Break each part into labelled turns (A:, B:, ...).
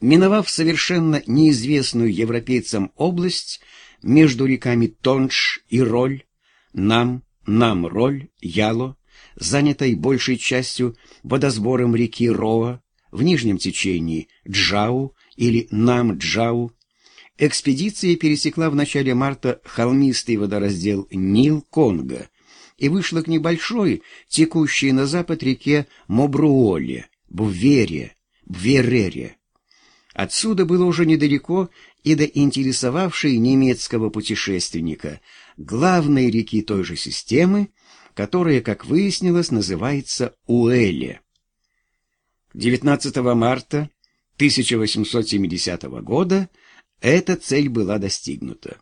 A: Миновав совершенно неизвестную европейцам область между реками Тонш и Роль, Нам, Нам-Роль, Яло, занятой большей частью водосбором реки Роа, в нижнем течении Джау или Нам-Джау, экспедиция пересекла в начале марта холмистый водораздел Нил-Конго и вышла к небольшой, текущей на запад реке Мобруоле, Бвере, Бверере. Отсюда было уже недалеко и до интересовавшей немецкого путешественника главной реки той же системы, которая, как выяснилось, называется Уэле. 19 марта 1870 года эта цель была достигнута.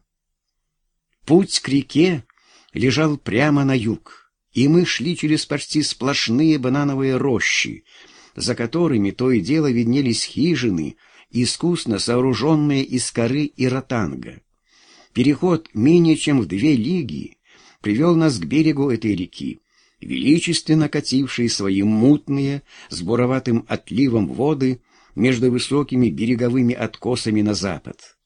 A: Путь к реке лежал прямо на юг, и мы шли через почти сплошные банановые рощи, за которыми то и дело виднелись хижины, искусно сооруженные из коры и ротанга. Переход менее чем в две лиги привел нас к берегу этой реки, величественно катившей свои мутные, с буроватым отливом воды между высокими береговыми откосами на запад.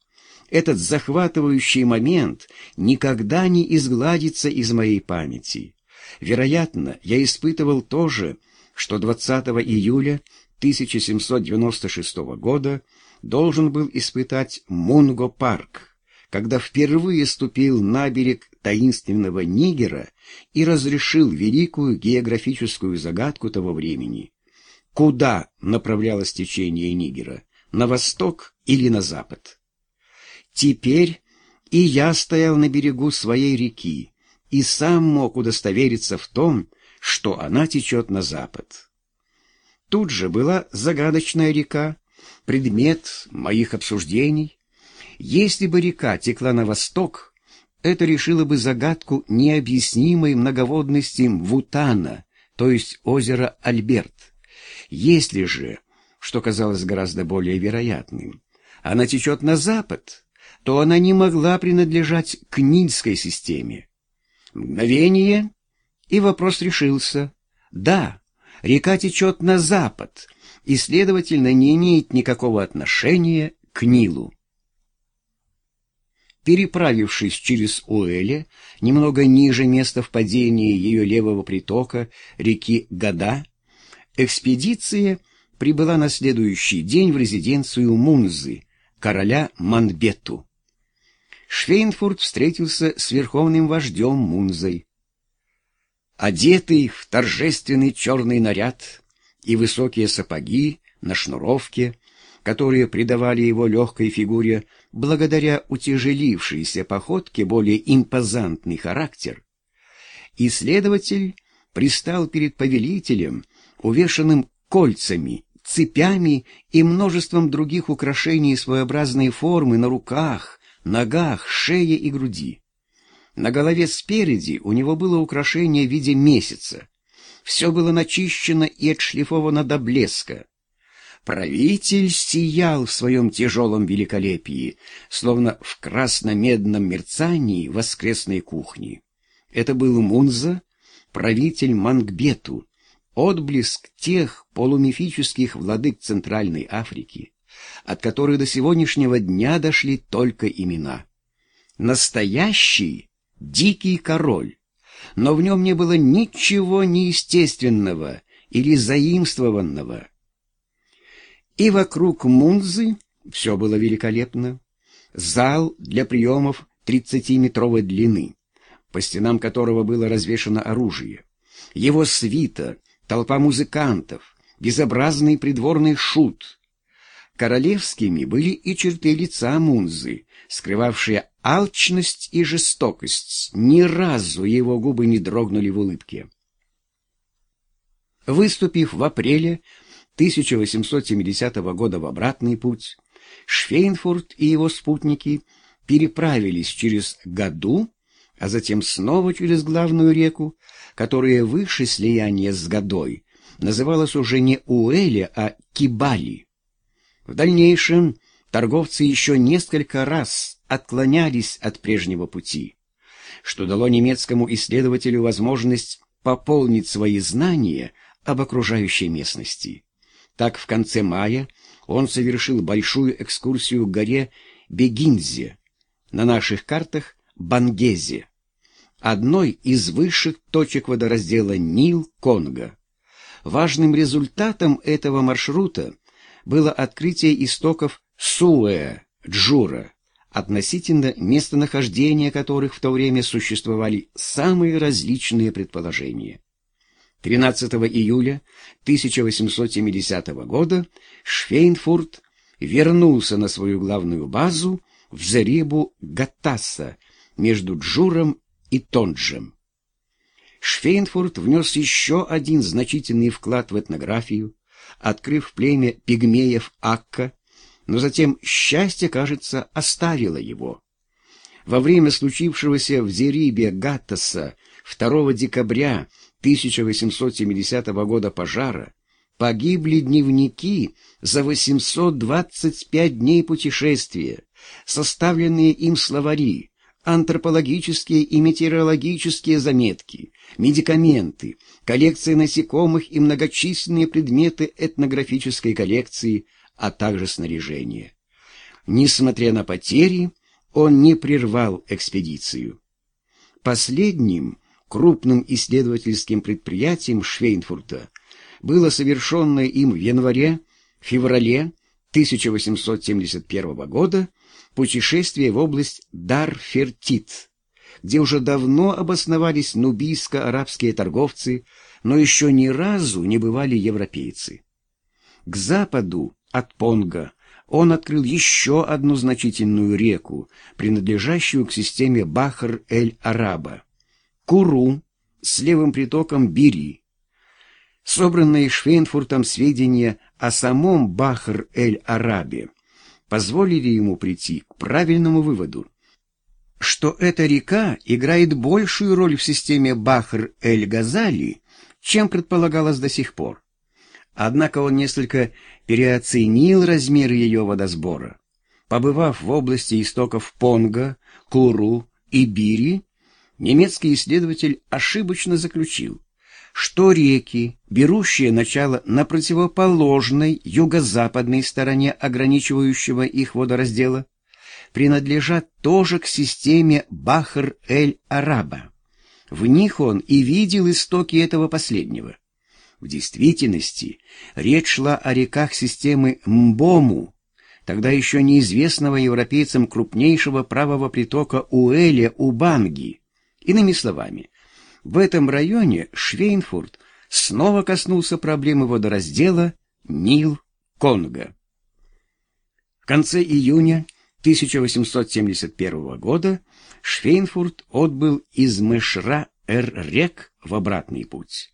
A: Этот захватывающий момент никогда не изгладится из моей памяти. Вероятно, я испытывал то же, что 20 июля 1796 года должен был испытать Мунго-парк, когда впервые ступил на берег таинственного Нигера и разрешил великую географическую загадку того времени. Куда направлялось течение Нигера? На восток или на запад? Теперь и я стоял на берегу своей реки и сам мог удостовериться в том, что она течет на запад. Тут же была загадочная река, предмет моих обсуждений. Если бы река текла на восток, это решило бы загадку необъяснимой многоводности Вутана, то есть озера Альберт. Если же, что казалось гораздо более вероятным, она течет на запад, то она не могла принадлежать к Нильской системе. Мгновение, и вопрос решился. Да, река течет на запад, и, следовательно, не имеет никакого отношения к Нилу. Переправившись через Уэле, немного ниже места впадения ее левого притока, реки Гада, экспедиция прибыла на следующий день в резиденцию Мунзы, короля Манбету. Швейнфурт встретился с верховным вождем Мунзой. Одетый в торжественный черный наряд и высокие сапоги на шнуровке, которые придавали его легкой фигуре благодаря утяжелившейся походке более импозантный характер, исследователь пристал перед повелителем, увешанным кольцами, цепями и множеством других украшений своеобразной формы на руках, ногах, шее и груди. На голове спереди у него было украшение в виде месяца. Все было начищено и отшлифовано до блеска. Правитель сиял в своем тяжелом великолепии, словно в красно-медном мерцании воскресной кухни. Это был Мунза, правитель Мангбету, отблеск тех полумифических владык Центральной Африки, от которой до сегодняшнего дня дошли только имена. Настоящий дикий король, но в нем не было ничего неестественного или заимствованного. И вокруг Мунзы все было великолепно. Зал для приемов тридцатиметровой длины, по стенам которого было развешано оружие. Его свита, толпа музыкантов, безобразный придворный шут — Королевскими были и черты лица Мунзы, скрывавшие алчность и жестокость. Ни разу его губы не дрогнули в улыбке. Выступив в апреле 1870 года в обратный путь, Швейнфурт и его спутники переправились через Гаду, а затем снова через главную реку, которая выше слияния с Гадой называлась уже не Уэля, а Кибали. В дальнейшем торговцы еще несколько раз отклонялись от прежнего пути, что дало немецкому исследователю возможность пополнить свои знания об окружающей местности. Так в конце мая он совершил большую экскурсию к горе Бегинзе, на наших картах Бангезе, одной из высших точек водораздела Нил-Конго. Важным результатом этого маршрута было открытие истоков Суэ, Джура, относительно местонахождения которых в то время существовали самые различные предположения. 13 июля 1870 года Швейнфурт вернулся на свою главную базу в Зарибу Гатасса между Джуром и Тонджем. Швейнфурт внес еще один значительный вклад в этнографию, открыв племя пигмеев Акка, но затем счастье, кажется, оставило его. Во время случившегося в Зерибе Гаттаса 2 декабря 1870 года пожара погибли дневники за 825 дней путешествия, составленные им словари, антропологические и метеорологические заметки, медикаменты, коллекции насекомых и многочисленные предметы этнографической коллекции, а также снаряжение. Несмотря на потери, он не прервал экспедицию. Последним крупным исследовательским предприятием Швейнфурта было совершенное им в январе-феврале 1871 года путешествие в область Дар-Фертит, где уже давно обосновались нубийско-арабские торговцы, но еще ни разу не бывали европейцы. К западу от Понга он открыл еще одну значительную реку, принадлежащую к системе Бахр-эль-Араба. Куру с левым притоком Бири. Собранные Швейнфуртом сведения о самом Бахр-эль-Арабе позволили ему прийти к правильному выводу, что эта река играет большую роль в системе Бахр-эль-Газали, чем предполагалось до сих пор. Однако он несколько переоценил размеры ее водосбора. Побывав в области истоков Понга, Куру и Бири, немецкий исследователь ошибочно заключил, что реки, берущие начало на противоположной юго-западной стороне ограничивающего их водораздела, принадлежат тоже к системе Бахр-эль-Араба. В них он и видел истоки этого последнего. В действительности речь шла о реках системы Мбому, тогда еще неизвестного европейцам крупнейшего правого притока Уэля-Убанги. Иными словами, в этом районе Швейнфурт снова коснулся проблемы водораздела Нил-Конго. В конце июня 1871 года Швейнфурт отбыл из Мешра-эр-Рек в обратный путь.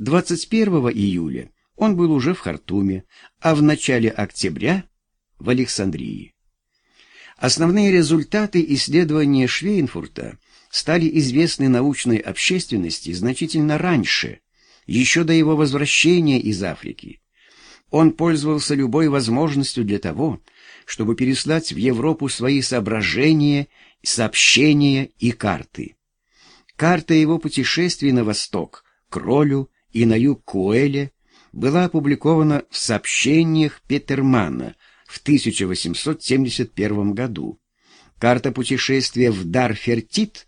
A: 21 июля он был уже в Хартуме, а в начале октября в Александрии. Основные результаты исследования Швейнфурта стали известны научной общественности значительно раньше, еще до его возвращения из Африки. Он пользовался любой возможностью для того, чтобы переслать в Европу свои соображения, сообщения и карты. Карта его путешествий на восток, к Ролю и на юг Куэля была опубликована в сообщениях Петермана в 1871 году. Карта путешествия в Дар-Фертит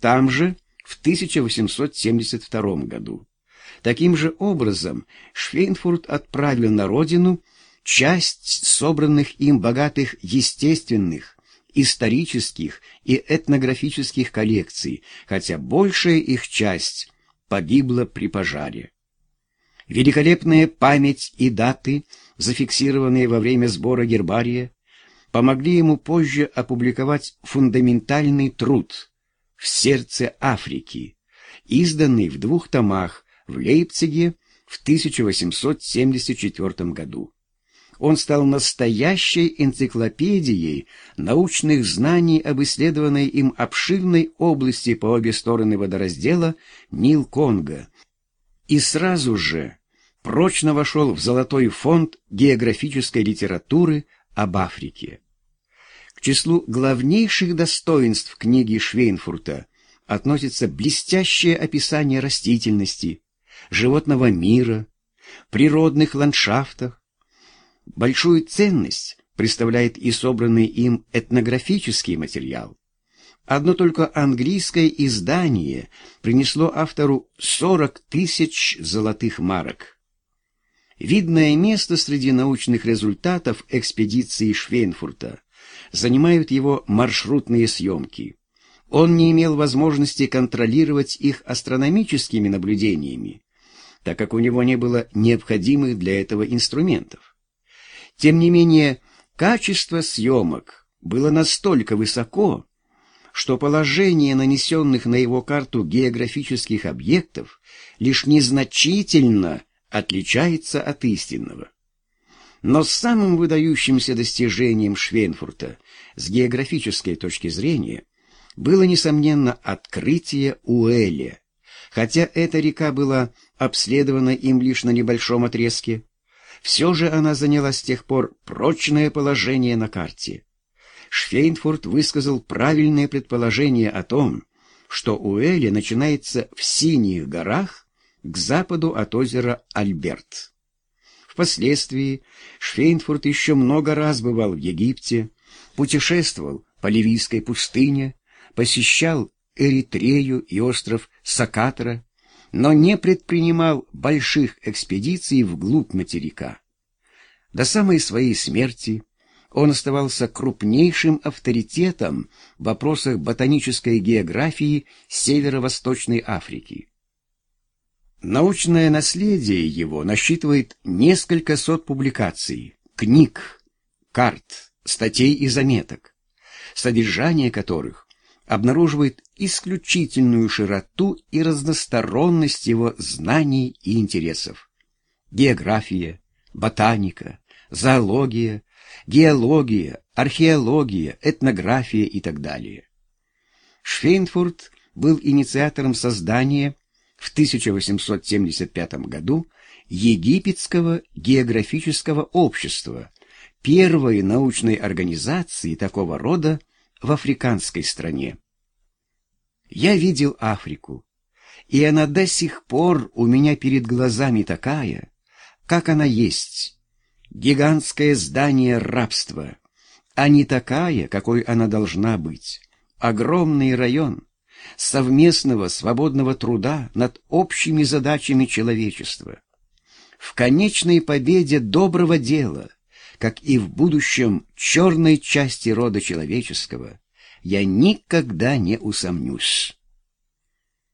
A: там же в 1872 году. Таким же образом Швейнфурт отправил на родину часть собранных им богатых естественных, исторических и этнографических коллекций, хотя большая их часть погибла при пожаре. Великолепная память и даты, зафиксированные во время сбора гербария, помогли ему позже опубликовать фундаментальный труд «В сердце Африки», изданный в двух томах в Лейпциге в 1874 году. Он стал настоящей энциклопедией научных знаний об исследованной им обширной области по обе стороны водораздела Нил-Конго и сразу же прочно вошел в золотой фонд географической литературы об Африке. К числу главнейших достоинств книги Швейнфурта относится блестящее описание растительности, животного мира, природных ландшафтов, Большую ценность представляет и собранный им этнографический материал. Одно только английское издание принесло автору 40 тысяч золотых марок. Видное место среди научных результатов экспедиции Швейнфурта занимают его маршрутные съемки. Он не имел возможности контролировать их астрономическими наблюдениями, так как у него не было необходимых для этого инструментов. Тем не менее, качество съемок было настолько высоко, что положение нанесенных на его карту географических объектов лишь незначительно отличается от истинного. Но самым выдающимся достижением Швейнфурта с географической точки зрения было, несомненно, открытие Уэля. Хотя эта река была обследована им лишь на небольшом отрезке, все же она заняла с тех пор прочное положение на карте. Швейнфурт высказал правильное предположение о том, что Уэля начинается в Синих горах к западу от озера Альберт. Впоследствии Швейнфурт еще много раз бывал в Египте, путешествовал по Ливийской пустыне, посещал Эритрею и остров Сакатра, но не предпринимал больших экспедиций вглубь материка. До самой своей смерти он оставался крупнейшим авторитетом в вопросах ботанической географии Северо-Восточной Африки. Научное наследие его насчитывает несколько сот публикаций, книг, карт, статей и заметок, содержание которых обнаруживает исключительную широту и разносторонность его знаний и интересов. География, ботаника, зоология, геология, археология, этнография и так далее. Швейнфурт был инициатором создания в 1875 году Египетского географического общества, первой научной организации такого рода в африканской стране. Я видел Африку, и она до сих пор у меня перед глазами такая, как она есть. Гигантское здание рабства, а не такая, какой она должна быть. Огромный район, совместного свободного труда над общими задачами человечества. В конечной победе доброго дела, как и в будущем черной части рода человеческого, я никогда не усомнюсь.